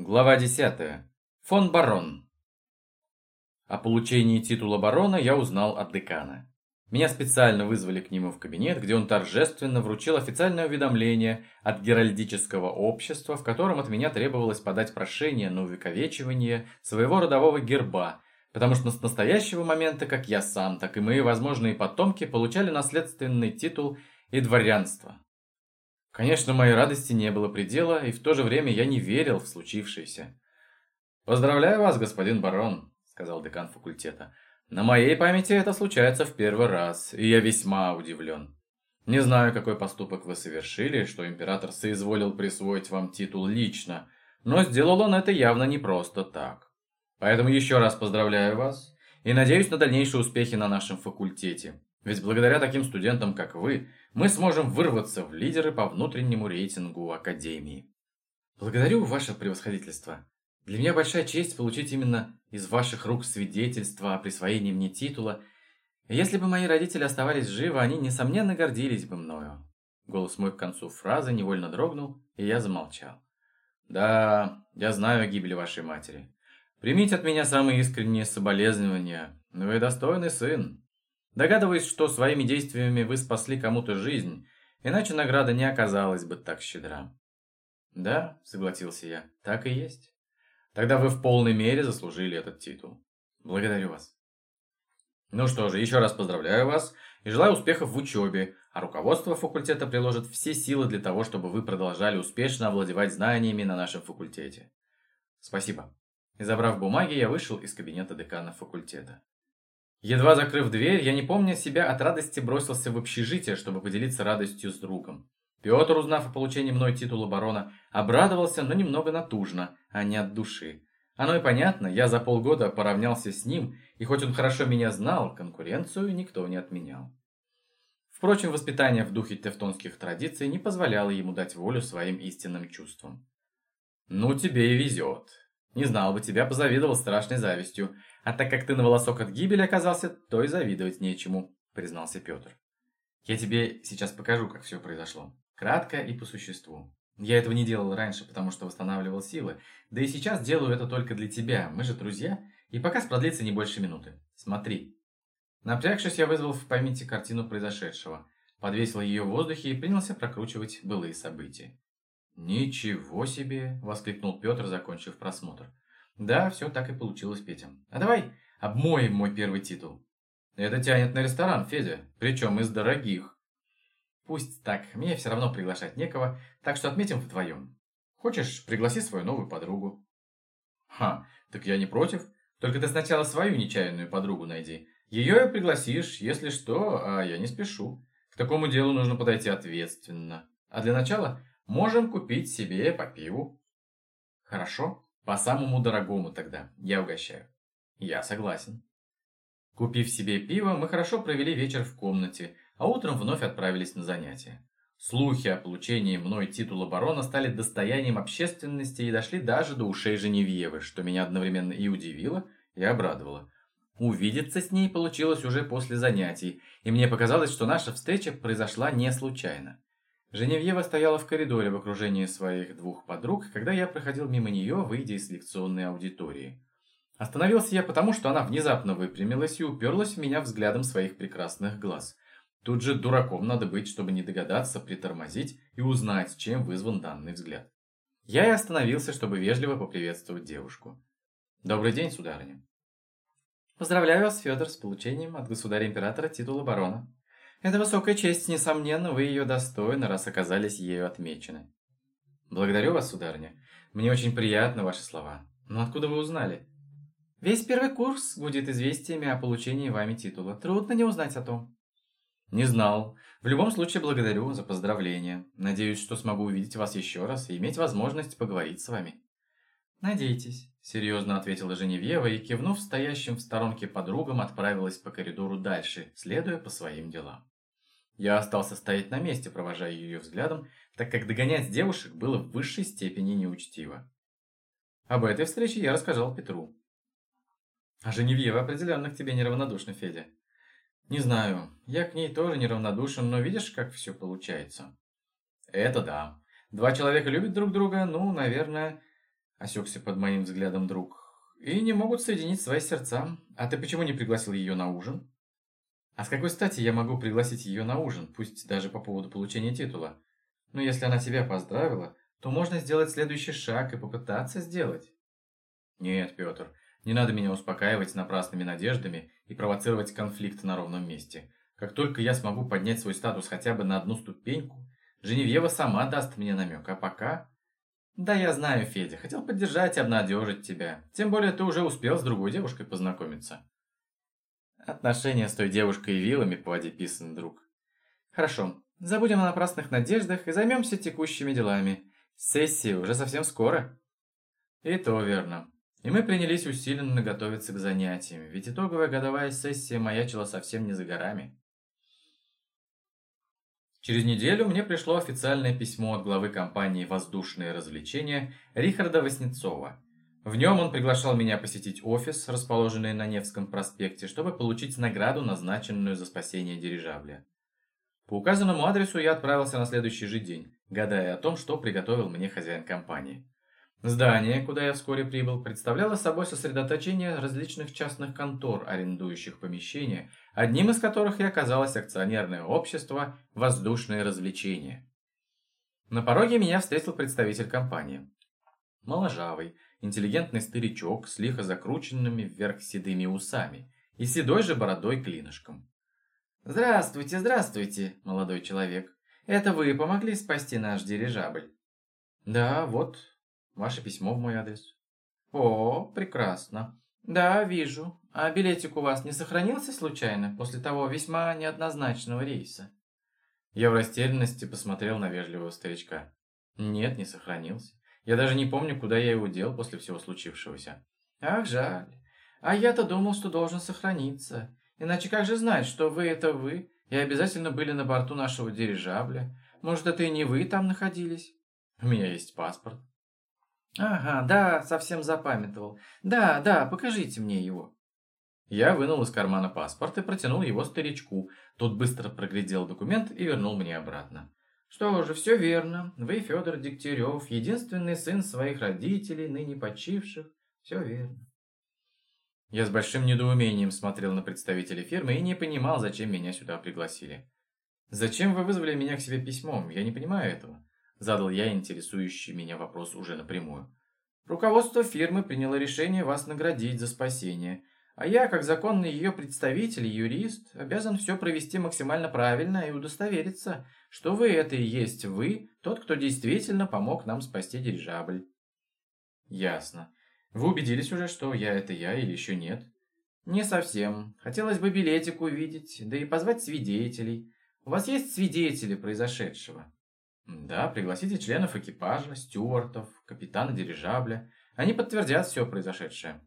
Глава 10. Фон Барон. О получении титула барона я узнал от декана. Меня специально вызвали к нему в кабинет, где он торжественно вручил официальное уведомление от Геральдического общества, в котором от меня требовалось подать прошение на увековечивание своего родового герба, потому что с настоящего момента как я сам, так и мои возможные потомки получали наследственный титул и дворянство. Конечно, моей радости не было предела, и в то же время я не верил в случившееся. «Поздравляю вас, господин барон», — сказал декан факультета. «На моей памяти это случается в первый раз, и я весьма удивлен. Не знаю, какой поступок вы совершили, что император соизволил присвоить вам титул лично, но сделал он это явно не просто так. Поэтому еще раз поздравляю вас и надеюсь на дальнейшие успехи на нашем факультете. Ведь благодаря таким студентам, как вы, мы сможем вырваться в лидеры по внутреннему рейтингу Академии. Благодарю, ваше превосходительство. Для меня большая честь получить именно из ваших рук свидетельство о присвоении мне титула. если бы мои родители оставались живы, они, несомненно, гордились бы мною. Голос мой к концу фразы невольно дрогнул, и я замолчал. Да, я знаю о гибели вашей матери. Примите от меня самые искренние соболезнования. Вы достойный сын. Догадываюсь, что своими действиями вы спасли кому-то жизнь, иначе награда не оказалась бы так щедра. Да, согласился я, так и есть. Тогда вы в полной мере заслужили этот титул. Благодарю вас. Ну что же, еще раз поздравляю вас и желаю успехов в учебе, а руководство факультета приложит все силы для того, чтобы вы продолжали успешно овладевать знаниями на нашем факультете. Спасибо. И забрав бумаги, я вышел из кабинета декана факультета. Едва закрыв дверь, я не помня себя от радости бросился в общежитие, чтобы поделиться радостью с другом. Петр, узнав о получении мной титула барона, обрадовался, но немного натужно, а не от души. Оно и понятно, я за полгода поравнялся с ним, и хоть он хорошо меня знал, конкуренцию никто не отменял. Впрочем, воспитание в духе тевтонских традиций не позволяло ему дать волю своим истинным чувствам. «Ну, тебе и везет. Не знал бы тебя, позавидовал страшной завистью. А так как ты на волосок от гибели оказался, то и завидовать нечему», — признался Петр. «Я тебе сейчас покажу, как все произошло. Кратко и по существу. Я этого не делал раньше, потому что восстанавливал силы. Да и сейчас делаю это только для тебя. Мы же друзья. И показ продлится не больше минуты. Смотри». Напрягшись, я вызвал в памяти картину произошедшего, подвесил ее в воздухе и принялся прокручивать былые события. «Ничего себе!» – воскликнул Петр, закончив просмотр. Да, все так и получилось, Петя. А давай обмоем мой первый титул. Это тянет на ресторан, Федя, причем из дорогих. Пусть так, мне все равно приглашать некого, так что отметим вдвоем. Хочешь, пригласи свою новую подругу. Ха, так я не против. Только ты сначала свою нечаянную подругу найди. Ее и пригласишь, если что, а я не спешу. К такому делу нужно подойти ответственно. А для начала можем купить себе по пиву. Хорошо? По самому дорогому тогда. Я угощаю. Я согласен. Купив себе пиво, мы хорошо провели вечер в комнате, а утром вновь отправились на занятия. Слухи о получении мной титула барона стали достоянием общественности и дошли даже до ушей Женевьевы, что меня одновременно и удивило, и обрадовало. Увидеться с ней получилось уже после занятий, и мне показалось, что наша встреча произошла не случайно. Женевьева стояла в коридоре в окружении своих двух подруг, когда я проходил мимо нее, выйдя из лекционной аудитории. Остановился я потому, что она внезапно выпрямилась и уперлась в меня взглядом своих прекрасных глаз. Тут же дураком надо быть, чтобы не догадаться притормозить и узнать, чем вызван данный взгляд. Я и остановился, чтобы вежливо поприветствовать девушку. «Добрый день, сударыня». «Поздравляю вас, Федор, с получением от государя-императора титула барона», это высокая честь, несомненно, вы ее достойны, раз оказались ею отмечены. Благодарю вас, сударыня. Мне очень приятны ваши слова. Но откуда вы узнали? Весь первый курс гудит известиями о получении вами титула. Трудно не узнать о том. Не знал. В любом случае, благодарю за поздравления. Надеюсь, что смогу увидеть вас еще раз и иметь возможность поговорить с вами. Надейтесь, серьезно ответила Женевьева и, кивнув стоящим в сторонке подругам, отправилась по коридору дальше, следуя по своим делам. Я остался стоять на месте, провожая ее взглядом, так как догонять девушек было в высшей степени неучтиво. Об этой встрече я рассказал Петру. А Женевьева определенно к тебе неравнодушна, Федя. Не знаю, я к ней тоже неравнодушен, но видишь, как все получается? Это да. Два человека любят друг друга, ну, наверное... осекся под моим взглядом друг, и не могут соединить свои сердца. А ты почему не пригласил ее на ужин? А с какой стати я могу пригласить ее на ужин, пусть даже по поводу получения титула? Но если она тебя поздравила, то можно сделать следующий шаг и попытаться сделать. Нет, Петр, не надо меня успокаивать напрасными надеждами и провоцировать конфликт на ровном месте. Как только я смогу поднять свой статус хотя бы на одну ступеньку, Женевьева сама даст мне намек, а пока... Да я знаю, Федя, хотел поддержать и обнадежить тебя. Тем более ты уже успел с другой девушкой познакомиться. Отношения с той девушкой и вилами поводи писан, друг. Хорошо, забудем о напрасных надеждах и займемся текущими делами. Сессия уже совсем скоро. И то верно. И мы принялись усиленно готовиться к занятиям, ведь итоговая годовая сессия маячила совсем не за горами. Через неделю мне пришло официальное письмо от главы компании «Воздушные развлечения» Рихарда Васнецова. В нем он приглашал меня посетить офис, расположенный на Невском проспекте, чтобы получить награду, назначенную за спасение дирижабля. По указанному адресу я отправился на следующий же день, гадая о том, что приготовил мне хозяин компании. Здание, куда я вскоре прибыл, представляло собой сосредоточение различных частных контор, арендующих помещения, одним из которых и оказалось акционерное общество «Воздушные развлечения». На пороге меня встретил представитель компании. Моложавый, интеллигентный старичок с лихо закрученными вверх седыми усами и седой же бородой клинышком. «Здравствуйте, здравствуйте, молодой человек. Это вы помогли спасти наш дирижабль?» «Да, вот, Ваше письмо в мой адрес. О, прекрасно. Да, вижу. А билетик у вас не сохранился случайно после того весьма неоднозначного рейса? Я в растерянности посмотрел на вежливого старичка. Нет, не сохранился. Я даже не помню, куда я его дел после всего случившегося. Ах, жаль. А я-то думал, что должен сохраниться. Иначе как же знать, что вы это вы, и обязательно были на борту нашего дирижабля? Может, это и не вы там находились? У меня есть паспорт. «Ага, да, совсем запамятовал. Да, да, покажите мне его». Я вынул из кармана паспорт и протянул его старичку. Тот быстро проглядел документ и вернул мне обратно. «Что же, все верно. Вы, Федор Дегтярев, единственный сын своих родителей, ныне почивших. Все верно». Я с большим недоумением смотрел на представителей фирмы и не понимал, зачем меня сюда пригласили. «Зачем вы вызвали меня к себе письмом? Я не понимаю этого». Задал я интересующий меня вопрос уже напрямую. Руководство фирмы приняло решение вас наградить за спасение, а я, как законный ее представитель и юрист, обязан все провести максимально правильно и удостовериться, что вы это и есть вы, тот, кто действительно помог нам спасти дирижабль. Ясно. Вы убедились уже, что я это я или еще нет? Не совсем. Хотелось бы билетик увидеть, да и позвать свидетелей. У вас есть свидетели произошедшего? Да, пригласите членов экипажа, стюартов, капитана дирижабля. Они подтвердят все произошедшее.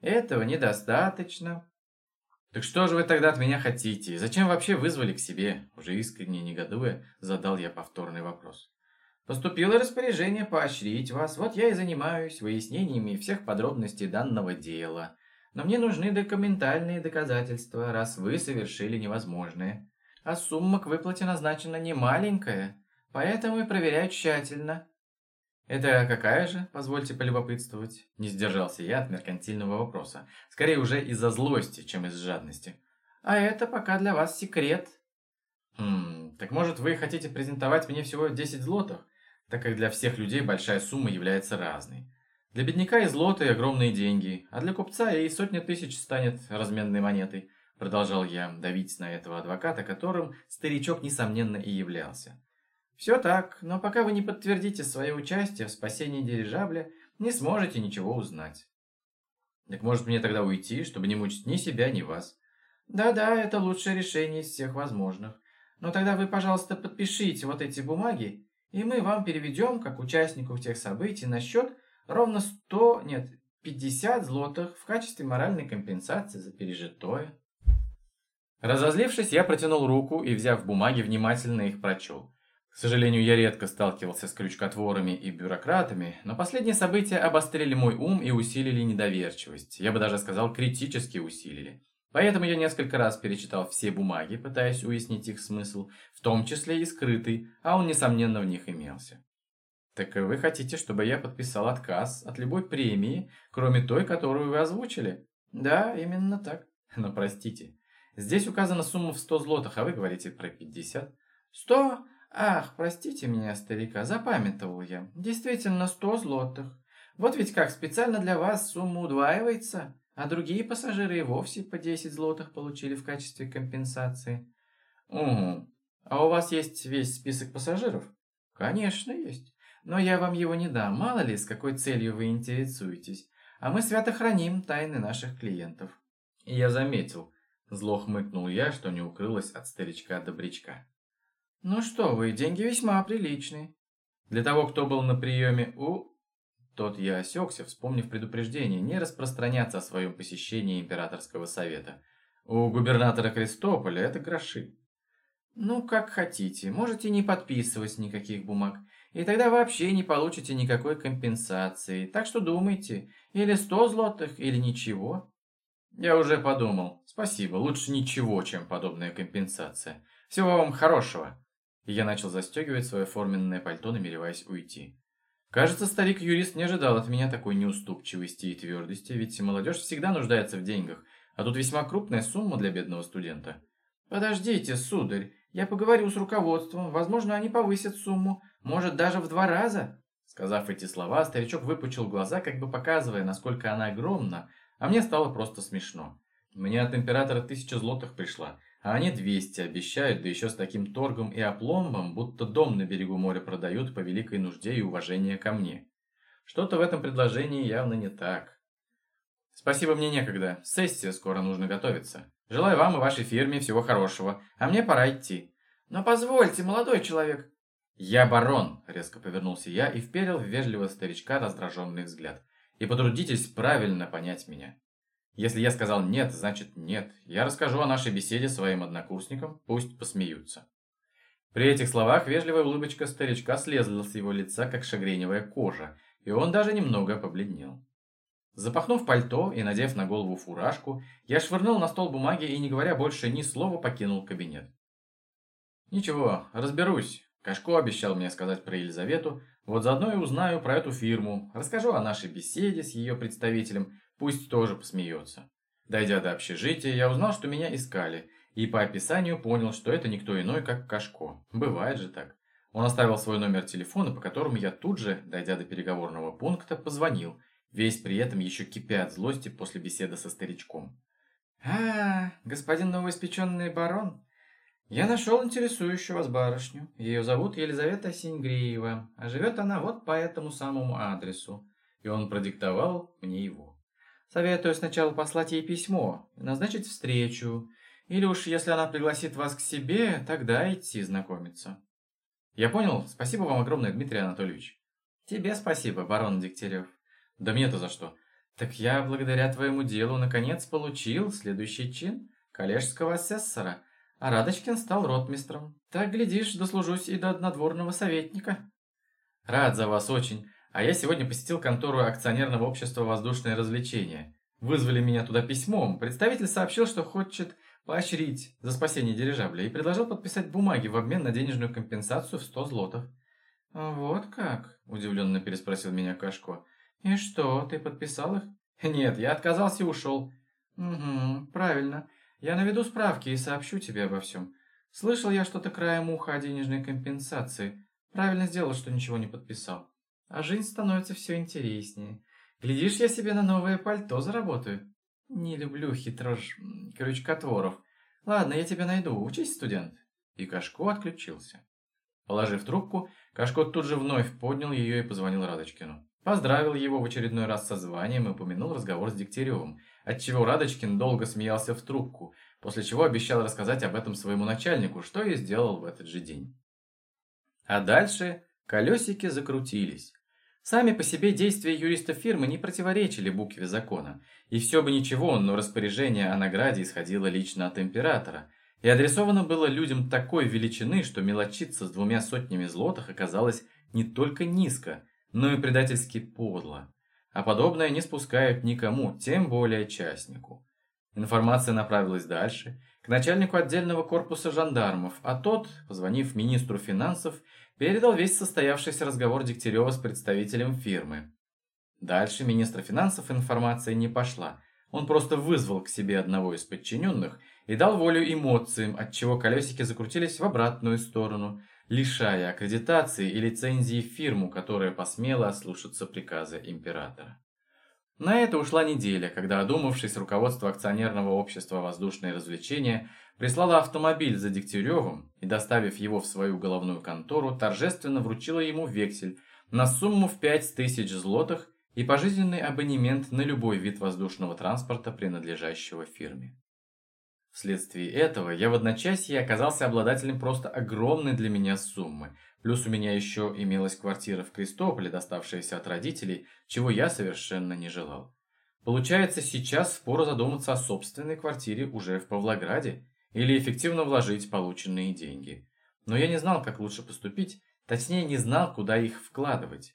Этого недостаточно. Так что же вы тогда от меня хотите? Зачем вообще вызвали к себе? Уже искренне негодуя, задал я повторный вопрос. Поступило распоряжение поощрить вас. Вот я и занимаюсь выяснениями всех подробностей данного дела. Но мне нужны документальные доказательства, раз вы совершили невозможное. А сумма к выплате назначена не маленькая. Поэтому и проверяю тщательно. Это какая же, позвольте полюбопытствовать? Не сдержался я от меркантильного вопроса. Скорее уже из-за злости, чем из жадности. А это пока для вас секрет. Хм, так может вы хотите презентовать мне всего 10 злотых, так как для всех людей большая сумма является разной. Для бедняка и злоты огромные деньги, а для купца и сотня тысяч станет разменной монетой. Продолжал я давить на этого адвоката, которым старичок, несомненно, и являлся. Все так, но пока вы не подтвердите свое участие в спасении дирижабля, не сможете ничего узнать. Так может мне тогда уйти, чтобы не мучить ни себя, ни вас? Да-да, это лучшее решение из всех возможных. Но тогда вы, пожалуйста, подпишите вот эти бумаги, и мы вам переведем, как участнику тех событий, на счет ровно 100, нет, 50 злотых в качестве моральной компенсации за пережитое. Разозлившись, я протянул руку и, взяв бумаги, внимательно их прочел. К сожалению, я редко сталкивался с крючкотворами и бюрократами, но последние события обострили мой ум и усилили недоверчивость. Я бы даже сказал, критически усилили. Поэтому я несколько раз перечитал все бумаги, пытаясь уяснить их смысл, в том числе и скрытый, а он, несомненно, в них имелся. Так вы хотите, чтобы я подписал отказ от любой премии, кроме той, которую вы озвучили? Да, именно так. Но простите, здесь указана сумма в 100 злотых, а вы говорите про 50. 100? Ах, простите меня, старика, запамятовал я. Действительно, 100 злотых. Вот ведь как, специально для вас сумма удваивается, а другие пассажиры и вовсе по 10 злотых получили в качестве компенсации. Угу. А у вас есть весь список пассажиров? Конечно, есть. Но я вам его не дам, мало ли, с какой целью вы интересуетесь. А мы свято храним тайны наших клиентов. И я заметил, зло хмыкнул я, что не укрылось от старичка-добрячка. Ну что вы, деньги весьма приличные. Для того, кто был на приеме у... Тот я осекся, вспомнив предупреждение не распространяться о своем посещении императорского совета. У губернатора Крестополя это гроши. Ну, как хотите, можете не подписывать никаких бумаг. И тогда вообще не получите никакой компенсации. Так что думайте, или сто злотых, или ничего. Я уже подумал. Спасибо, лучше ничего, чем подобная компенсация. Всего вам хорошего. И я начал застегивать свое форменное пальто, намереваясь уйти. Кажется, старик-юрист не ожидал от меня такой неуступчивости и твердости, ведь молодежь всегда нуждается в деньгах, а тут весьма крупная сумма для бедного студента. «Подождите, сударь, я поговорю с руководством, возможно, они повысят сумму, может, даже в два раза?» Сказав эти слова, старичок выпучил глаза, как бы показывая, насколько она огромна, а мне стало просто смешно. Мне от императора тысяча злотых пришла, а они двести обещают, да еще с таким торгом и опломбом, будто дом на берегу моря продают по великой нужде и уважению ко мне. Что-то в этом предложении явно не так. Спасибо, мне некогда. Сессия скоро нужно готовиться. Желаю вам и вашей фирме всего хорошего, а мне пора идти. Но позвольте, молодой человек. Я барон, резко повернулся я и вперил в вежливого старичка раздраженный взгляд. И потрудитесь правильно понять меня. Если я сказал «нет», значит «нет». Я расскажу о нашей беседе своим однокурсникам, пусть посмеются. При этих словах вежливая улыбочка старичка слезла с его лица, как шагреневая кожа, и он даже немного побледнел. Запахнув пальто и надев на голову фуражку, я швырнул на стол бумаги и, не говоря больше ни слова, покинул кабинет. «Ничего, разберусь», Кашко обещал мне сказать про Елизавету, вот заодно и узнаю про эту фирму, расскажу о нашей беседе с ее представителем, пусть тоже посмеется. Дойдя до общежития, я узнал, что меня искали, и по описанию понял, что это никто иной, как Кашко. Бывает же так. Он оставил свой номер телефона, по которому я тут же, дойдя до переговорного пункта, позвонил, весь при этом еще кипя от злости после беседы со старичком. «А, господин новоиспеченный барон, я нашел интересующую вас барышню. Ее зовут Елизавета Сингреева, а живет она вот по этому самому адресу». И он продиктовал мне его. «Советую сначала послать ей письмо назначить встречу, или уж если она пригласит вас к себе, тогда идти знакомиться». «Я понял. Спасибо вам огромное, Дмитрий Анатольевич». «Тебе спасибо, барон Дегтярев». «Да мне-то за что?» «Так я благодаря твоему делу наконец получил следующий чин коллежского асессора, а Радочкин стал ротмистром. Так, глядишь, дослужусь и до надворного советника». «Рад за вас очень. А я сегодня посетил контору акционерного общества «Воздушные развлечения». Вызвали меня туда письмом. Представитель сообщил, что хочет поощрить за спасение дирижабля и предложил подписать бумаги в обмен на денежную компенсацию в 100 злотов. «Вот как?» – удивленно переспросил меня Кашко. «И что, ты подписал их?» «Нет, я отказался и ушел». «Угу, правильно. Я наведу справки и сообщу тебе обо всем. Слышал я что-то краем уха о денежной компенсации. Правильно сделал, что ничего не подписал. А жизнь становится все интереснее. Глядишь, я себе на новое пальто заработаю. Не люблю хитрож... крючкотворов. Ладно, я тебя найду. Учись, студент. И Кашко отключился. Положив трубку, Кашко тут же вновь поднял ее и позвонил Радочкину. Поздравил его в очередной раз со званием и упомянул разговор с Дегтяревым, отчего Радочкин долго смеялся в трубку, после чего обещал рассказать об этом своему начальнику, что и сделал в этот же день. А дальше колесики закрутились. Сами по себе действия юриста фирмы не противоречили букве закона, и все бы ничего, но распоряжение о награде исходило лично от императора, и адресовано было людям такой величины, что мелочиться с двумя сотнями злотых оказалось не только низко, но и предательски подло. А подобное не спускают никому, тем более частнику. Информация направилась дальше, к начальнику отдельного корпуса жандармов, а тот, позвонив министру финансов, передал весь состоявшийся разговор Дегтярева с представителем фирмы. Дальше министра финансов информация не пошла. Он просто вызвал к себе одного из подчиненных и дал волю эмоциям, отчего колесики закрутились в обратную сторону, лишая аккредитации и лицензии фирму, которая посмела ослушаться приказа императора. На это ушла неделя, когда, одумавшись, руководство акционерного общества «Воздушные развлечения» прислало автомобиль за Дегтяревым и, доставив его в свою головную контору, торжественно вручило ему вексель на сумму в 5000 злотых и пожизненный абонемент на любой вид воздушного транспорта, принадлежащего фирме. Вследствие этого я в одночасье оказался обладателем просто огромной для меня суммы, плюс у меня еще имелась квартира в Крестополе, доставшаяся от родителей, чего я совершенно не желал. Получается, сейчас впору задуматься о собственной квартире уже в Павлограде или эффективно вложить полученные деньги. Но я не знал, как лучше поступить, точнее не знал, куда их вкладывать.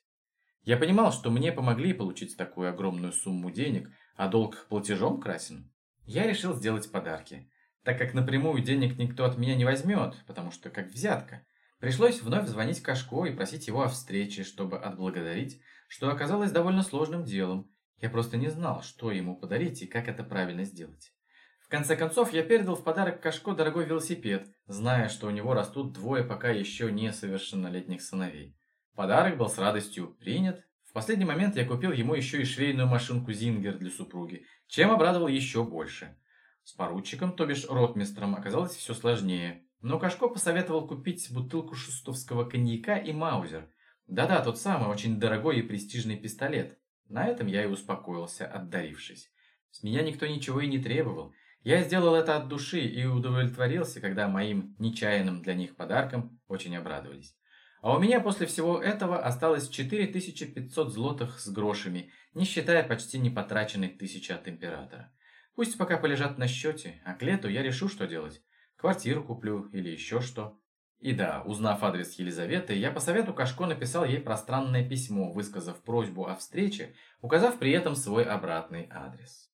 Я понимал, что мне помогли получить такую огромную сумму денег, а долг платежом красен. Я решил сделать подарки, так как напрямую денег никто от меня не возьмет, потому что как взятка. Пришлось вновь звонить Кашко и просить его о встрече, чтобы отблагодарить, что оказалось довольно сложным делом. Я просто не знал, что ему подарить и как это правильно сделать. В конце концов, я передал в подарок Кашко дорогой велосипед, зная, что у него растут двое пока еще несовершеннолетних сыновей. Подарок был с радостью принят, в последний момент я купил ему еще и швейную машинку Зингер для супруги, чем обрадовал еще больше. С поручиком, то бишь ротмистром, оказалось все сложнее. Но Кашко посоветовал купить бутылку шустовского коньяка и маузер. Да-да, тот самый, очень дорогой и престижный пистолет. На этом я и успокоился, отдарившись. С меня никто ничего и не требовал. Я сделал это от души и удовлетворился, когда моим нечаянным для них подарком очень обрадовались. А у меня после всего этого осталось 4500 злотых с грошами, не считая почти не потраченной тысячи от императора. Пусть пока полежат на счете, а к лету я решу, что делать. Квартиру куплю или еще что. И да, узнав адрес Елизаветы, я по совету Кашко написал ей пространное письмо, высказав просьбу о встрече, указав при этом свой обратный адрес.